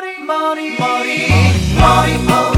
Morning, morning, morning, morning,